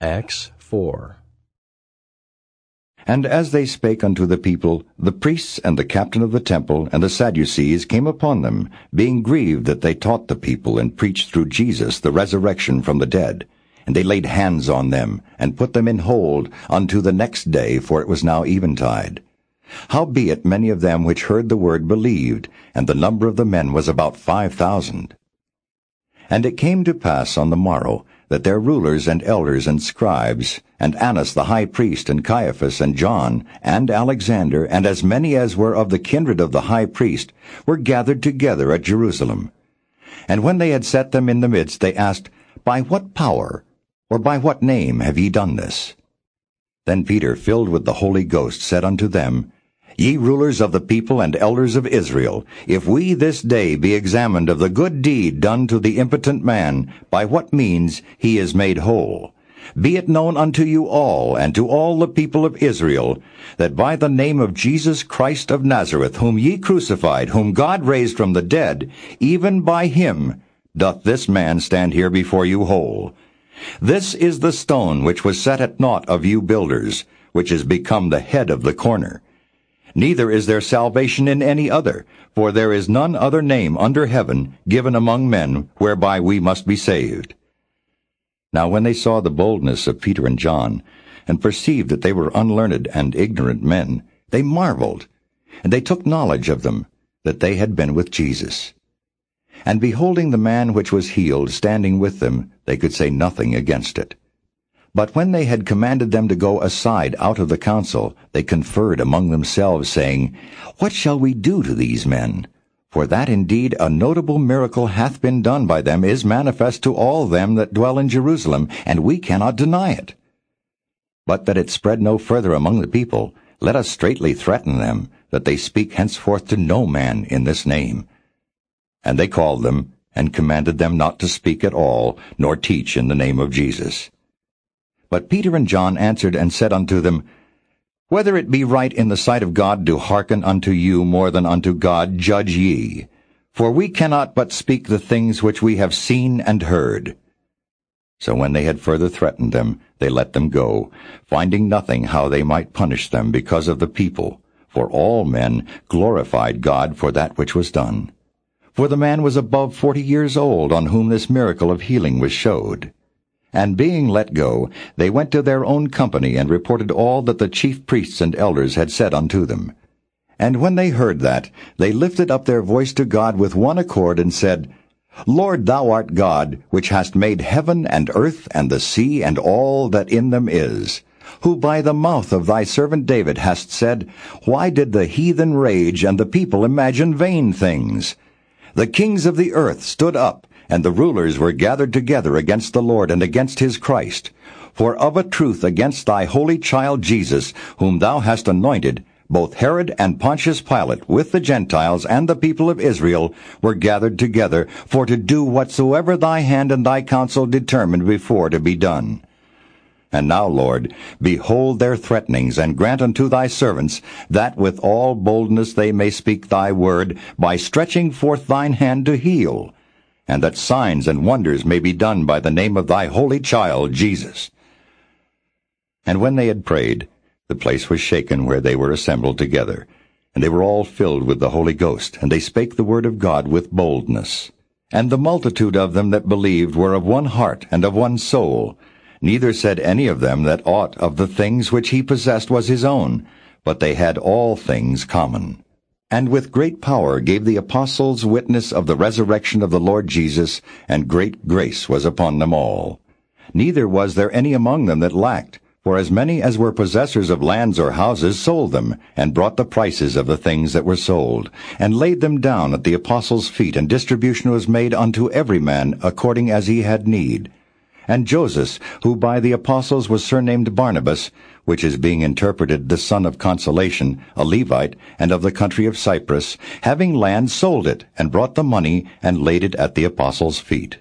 Acts 4 And as they spake unto the people, the priests and the captain of the temple and the Sadducees came upon them, being grieved that they taught the people and preached through Jesus the resurrection from the dead. And they laid hands on them, and put them in hold unto the next day, for it was now eventide. Howbeit many of them which heard the word believed, and the number of the men was about five thousand. And it came to pass on the morrow, that their rulers and elders and scribes, and Annas the high priest, and Caiaphas, and John, and Alexander, and as many as were of the kindred of the high priest, were gathered together at Jerusalem. And when they had set them in the midst, they asked, By what power, or by what name have ye done this? Then Peter, filled with the Holy Ghost, said unto them, Ye rulers of the people and elders of Israel, if we this day be examined of the good deed done to the impotent man, by what means he is made whole, be it known unto you all, and to all the people of Israel, that by the name of Jesus Christ of Nazareth, whom ye crucified, whom God raised from the dead, even by him doth this man stand here before you whole. This is the stone which was set at naught of you builders, which is become the head of the corner. Neither is there salvation in any other, for there is none other name under heaven given among men whereby we must be saved. Now when they saw the boldness of Peter and John, and perceived that they were unlearned and ignorant men, they marveled, and they took knowledge of them, that they had been with Jesus. And beholding the man which was healed standing with them, they could say nothing against it. But when they had commanded them to go aside out of the council, they conferred among themselves, saying, What shall we do to these men? For that indeed a notable miracle hath been done by them is manifest to all them that dwell in Jerusalem, and we cannot deny it. But that it spread no further among the people, let us straitly threaten them, that they speak henceforth to no man in this name. And they called them, and commanded them not to speak at all, nor teach in the name of Jesus. But Peter and John answered and said unto them, Whether it be right in the sight of God to hearken unto you more than unto God, judge ye. For we cannot but speak the things which we have seen and heard. So when they had further threatened them, they let them go, finding nothing how they might punish them because of the people. For all men glorified God for that which was done. For the man was above forty years old on whom this miracle of healing was showed. And being let go, they went to their own company and reported all that the chief priests and elders had said unto them. And when they heard that, they lifted up their voice to God with one accord and said, Lord, thou art God, which hast made heaven and earth and the sea and all that in them is, who by the mouth of thy servant David hast said, Why did the heathen rage and the people imagine vain things? The kings of the earth stood up, and the rulers were gathered together against the Lord and against his Christ. For of a truth against thy holy child Jesus, whom thou hast anointed, both Herod and Pontius Pilate, with the Gentiles and the people of Israel, were gathered together, for to do whatsoever thy hand and thy counsel determined before to be done. And now, Lord, behold their threatenings, and grant unto thy servants that with all boldness they may speak thy word, by stretching forth thine hand to heal and that signs and wonders may be done by the name of thy holy child Jesus. And when they had prayed, the place was shaken where they were assembled together, and they were all filled with the Holy Ghost, and they spake the word of God with boldness. And the multitude of them that believed were of one heart and of one soul. Neither said any of them that aught of the things which he possessed was his own, but they had all things common and with great power gave the apostles witness of the resurrection of the Lord Jesus, and great grace was upon them all. Neither was there any among them that lacked, for as many as were possessors of lands or houses sold them, and brought the prices of the things that were sold, and laid them down at the apostles' feet, and distribution was made unto every man according as he had need. And Joseph, who by the apostles was surnamed Barnabas, which is being interpreted the son of consolation, a Levite, and of the country of Cyprus, having land sold it, and brought the money, and laid it at the apostles' feet.